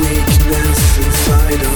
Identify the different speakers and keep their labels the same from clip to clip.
Speaker 1: weakness inside of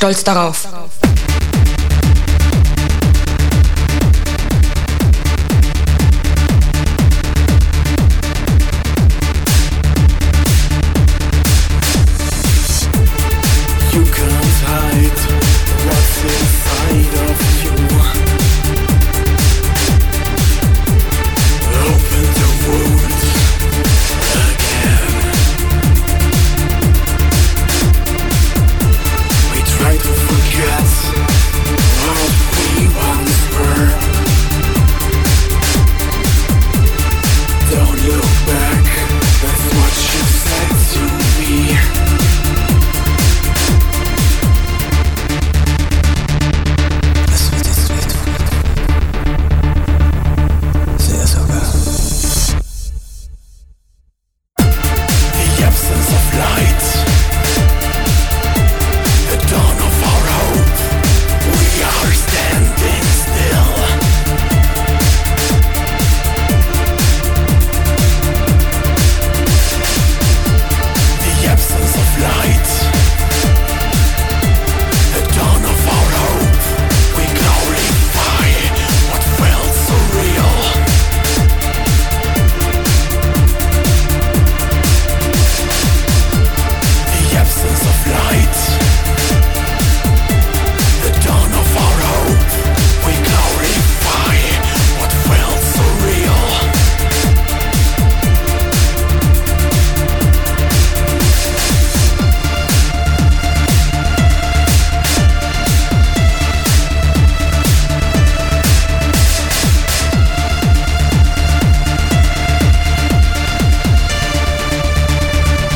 Speaker 2: stolz darauf.
Speaker 1: absence of life.